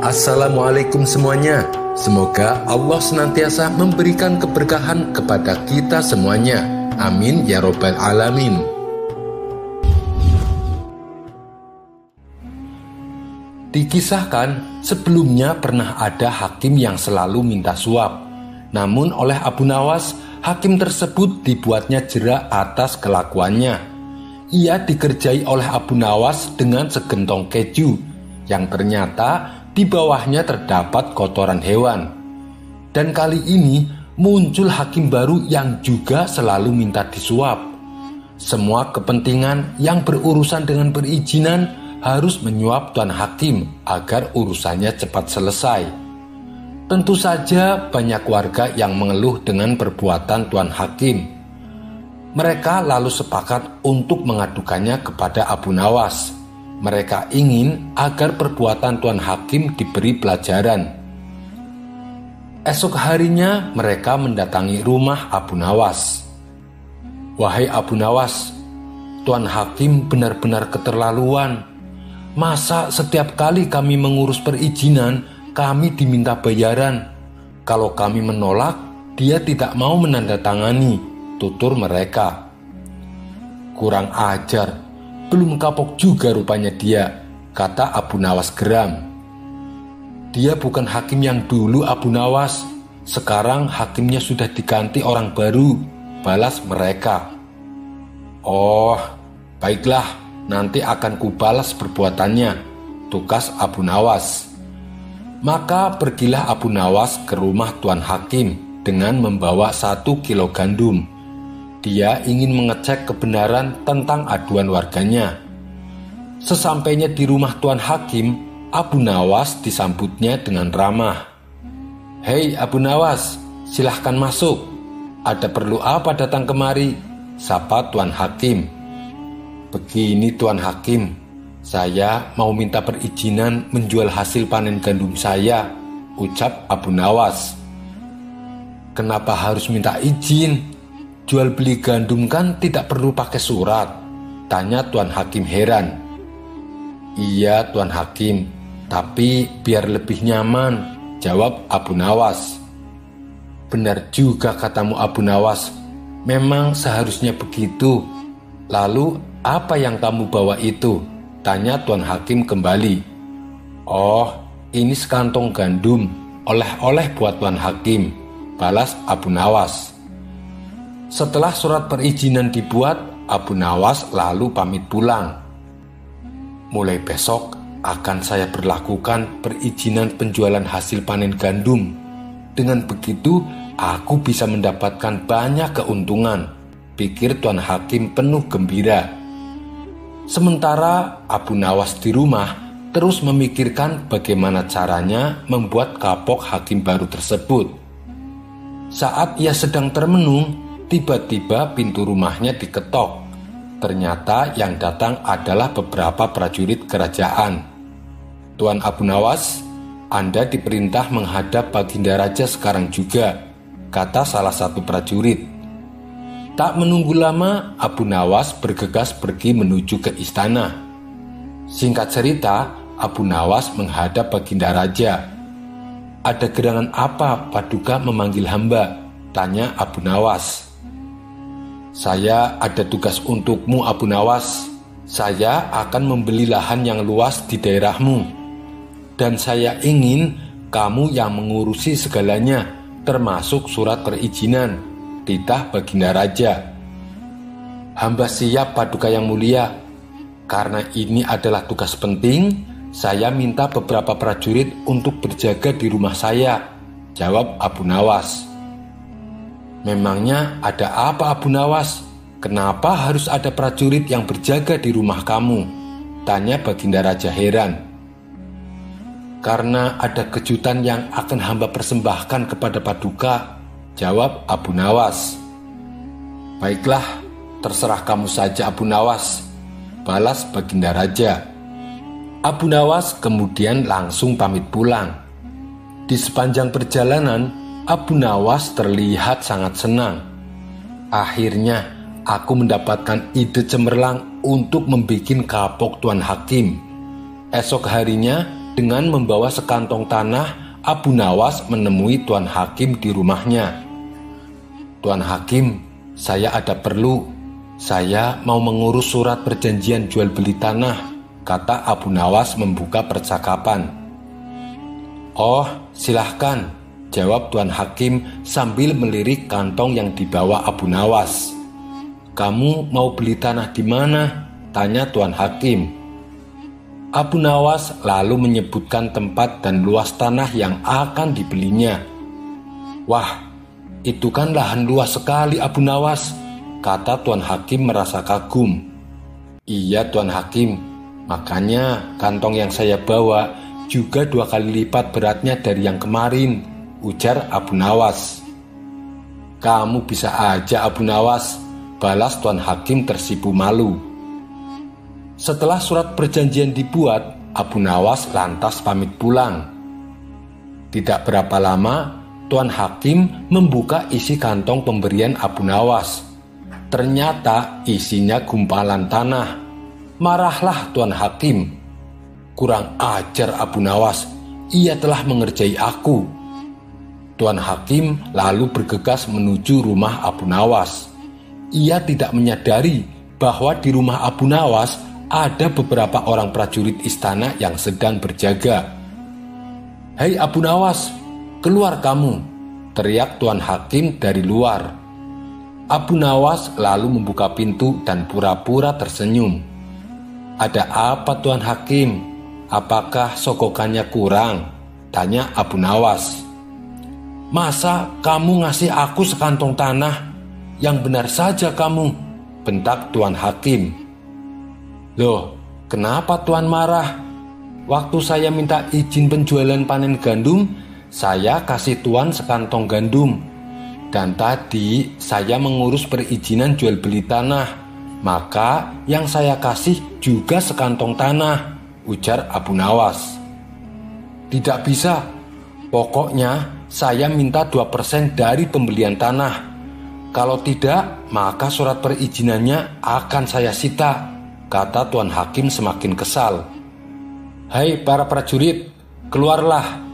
Assalamualaikum semuanya. Semoga Allah senantiasa memberikan keberkahan kepada kita semuanya. Amin ya Robbal 'Alamin. Dikisahkan, sebelumnya pernah ada hakim yang selalu minta suap. Namun oleh Abu Nawas, hakim tersebut dibuatnya jerak atas kelakuannya. Ia dikerjai oleh Abu Nawas dengan segentong keju yang ternyata di bawahnya terdapat kotoran hewan. Dan kali ini muncul hakim baru yang juga selalu minta disuap. Semua kepentingan yang berurusan dengan perizinan harus menyuap tuan hakim agar urusannya cepat selesai. Tentu saja banyak warga yang mengeluh dengan perbuatan tuan hakim. Mereka lalu sepakat untuk mengadukannya kepada Abu Nawas mereka ingin agar perbuatan Tuan Hakim diberi pelajaran. Esok harinya mereka mendatangi rumah Abu Nawas. Wahai Abu Nawas, Tuan Hakim benar-benar keterlaluan. Masa setiap kali kami mengurus perizinan, kami diminta bayaran. Kalau kami menolak, dia tidak mau menandatangani, tutur mereka. Kurang ajar, belum kapok juga rupanya dia, kata Abu Nawas geram. Dia bukan hakim yang dulu Abu Nawas, sekarang hakimnya sudah diganti orang baru, balas mereka. Oh, baiklah, nanti akan kubalas perbuatannya, tukas Abu Nawas. Maka pergilah Abu Nawas ke rumah Tuan Hakim dengan membawa satu kilo gandum dia ingin mengecek kebenaran tentang aduan warganya. Sesampainya di rumah Tuan Hakim, Abu Nawas disambutnya dengan ramah. Hei Abu Nawas, silahkan masuk. Ada perlu apa datang kemari? Sapa Tuan Hakim. Begini Tuan Hakim, saya mau minta perizinan menjual hasil panen gandum saya, ucap Abu Nawas. Kenapa harus minta izin? Jual beli gandum kan tidak perlu pakai surat? Tanya Tuan Hakim heran. Iya Tuan Hakim, tapi biar lebih nyaman, jawab Abu Nawas. Benar juga katamu Abu Nawas, memang seharusnya begitu. Lalu apa yang kamu bawa itu? Tanya Tuan Hakim kembali. Oh, ini sekantong gandum, oleh-oleh buat Tuan Hakim, balas Abu Nawas. Setelah surat perizinan dibuat, Abu Nawas lalu pamit pulang. Mulai besok akan saya berlakukan perizinan penjualan hasil panen gandum. Dengan begitu, aku bisa mendapatkan banyak keuntungan, pikir Tuan Hakim penuh gembira. Sementara Abu Nawas di rumah terus memikirkan bagaimana caranya membuat kapok hakim baru tersebut. Saat ia sedang termenung, Tiba-tiba pintu rumahnya diketok. Ternyata yang datang adalah beberapa prajurit kerajaan. Tuan Abu Nawas, Anda diperintah menghadap Baginda Raja sekarang juga, kata salah satu prajurit. Tak menunggu lama, Abu Nawas bergegas pergi menuju ke istana. Singkat cerita, Abu Nawas menghadap Baginda Raja. Ada gerangan apa Paduka memanggil hamba? Tanya Abu Nawas. Saya ada tugas untukmu Abu Nawas. Saya akan membeli lahan yang luas di daerahmu. Dan saya ingin kamu yang mengurusi segalanya, termasuk surat perizinan, titah baginda raja. Hamba siap paduka yang mulia, karena ini adalah tugas penting, saya minta beberapa prajurit untuk berjaga di rumah saya, jawab Abu Nawas. Memangnya ada apa Abu Nawas? Kenapa harus ada prajurit yang berjaga di rumah kamu? Tanya Baginda Raja heran. Karena ada kejutan yang akan hamba persembahkan kepada Paduka, jawab Abu Nawas. Baiklah, terserah kamu saja Abu Nawas, balas Baginda Raja. Abu Nawas kemudian langsung pamit pulang. Di sepanjang perjalanan, Abu Nawas terlihat sangat senang. Akhirnya, aku mendapatkan ide cemerlang untuk membuat kapok Tuan Hakim. Esok harinya, Dengan membawa sekantong tanah, Abu Nawas menemui Tuan Hakim di rumahnya. Tuan Hakim, saya ada perlu. Saya mau mengurus surat perjanjian jual beli tanah, kata Abu Nawas membuka percakapan. Oh, silahkan, jawab Tuan Hakim sambil melirik kantong yang dibawa Abu Nawas. Kamu mau beli tanah di mana? Tanya Tuan Hakim. Abu Nawas lalu menyebutkan tempat dan luas tanah yang akan dibelinya. Wah, itu kan lahan luas sekali Abu Nawas, kata Tuan Hakim merasa kagum. Iya Tuan Hakim, makanya kantong yang saya bawa juga dua kali lipat beratnya dari yang kemarin, ujar Abu Nawas. Kamu bisa aja Abu Nawas, balas Tuan Hakim tersipu malu. Setelah surat perjanjian dibuat, Abu Nawas lantas pamit pulang. Tidak berapa lama, Tuan Hakim membuka isi kantong pemberian Abu Nawas. Ternyata isinya gumpalan tanah. Marahlah Tuan Hakim. Kurang ajar Abu Nawas, ia telah mengerjai aku. Tuan Hakim lalu bergegas menuju rumah Abu Nawas. Ia tidak menyadari bahwa di rumah Abu Nawas ada beberapa orang prajurit istana yang sedang berjaga. Hei Abu Nawas, Keluar kamu, teriak Tuan Hakim dari luar. Abu Nawas lalu membuka pintu dan pura-pura tersenyum. Ada apa Tuan Hakim? Apakah sokokannya kurang? Tanya Abu Nawas. Masa kamu ngasih aku sekantong tanah? Yang benar saja kamu, bentak Tuan Hakim. Loh, kenapa Tuan marah? Waktu saya minta izin penjualan panen gandum, saya kasih tuan sekantong gandum. Dan tadi saya mengurus perizinan jual beli tanah. Maka yang saya kasih juga sekantong tanah, ujar Abu Nawas. Tidak bisa, pokoknya saya minta 2% dari pembelian tanah. Kalau tidak, maka surat perizinannya akan saya sita, kata Tuan Hakim semakin kesal. Hai para prajurit, keluarlah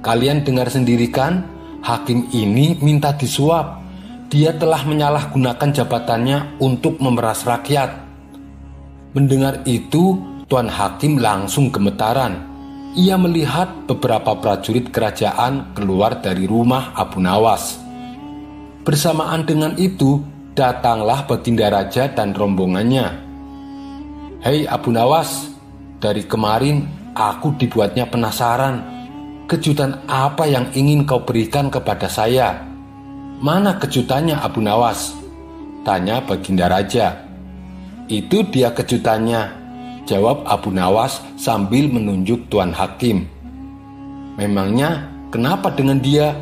Kalian dengar sendiri kan, hakim ini minta disuap. Dia telah menyalahgunakan jabatannya untuk memeras rakyat. Mendengar itu, Tuan Hakim langsung gemetaran. Ia melihat beberapa prajurit kerajaan keluar dari rumah Abu Nawas. Bersamaan dengan itu, datanglah Baginda Raja dan rombongannya. Hei Abu Nawas, dari kemarin aku dibuatnya penasaran kejutan apa yang ingin kau berikan kepada saya? Mana kejutannya Abu Nawas? Tanya Baginda Raja. Itu dia kejutannya, jawab Abu Nawas sambil menunjuk Tuan Hakim. Memangnya kenapa dengan dia?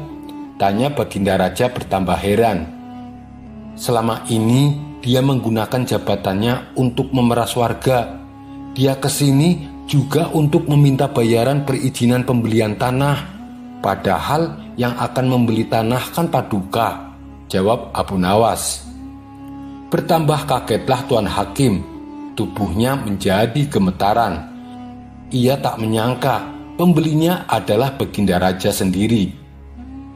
Tanya Baginda Raja bertambah heran. Selama ini dia menggunakan jabatannya untuk memeras warga. Dia ke sini juga untuk meminta bayaran perizinan pembelian tanah. Padahal yang akan membeli tanah kan paduka, jawab Abu Nawas. Bertambah kagetlah Tuan Hakim, tubuhnya menjadi gemetaran. Ia tak menyangka pembelinya adalah Baginda Raja sendiri.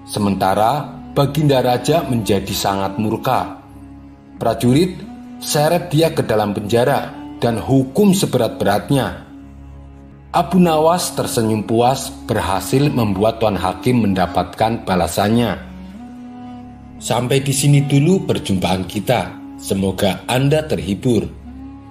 Sementara Baginda Raja menjadi sangat murka. Prajurit seret dia ke dalam penjara dan hukum seberat-beratnya Abu Nawas tersenyum puas berhasil membuat Tuan Hakim mendapatkan balasannya. Sampai di sini dulu perjumpaan kita. Semoga Anda terhibur.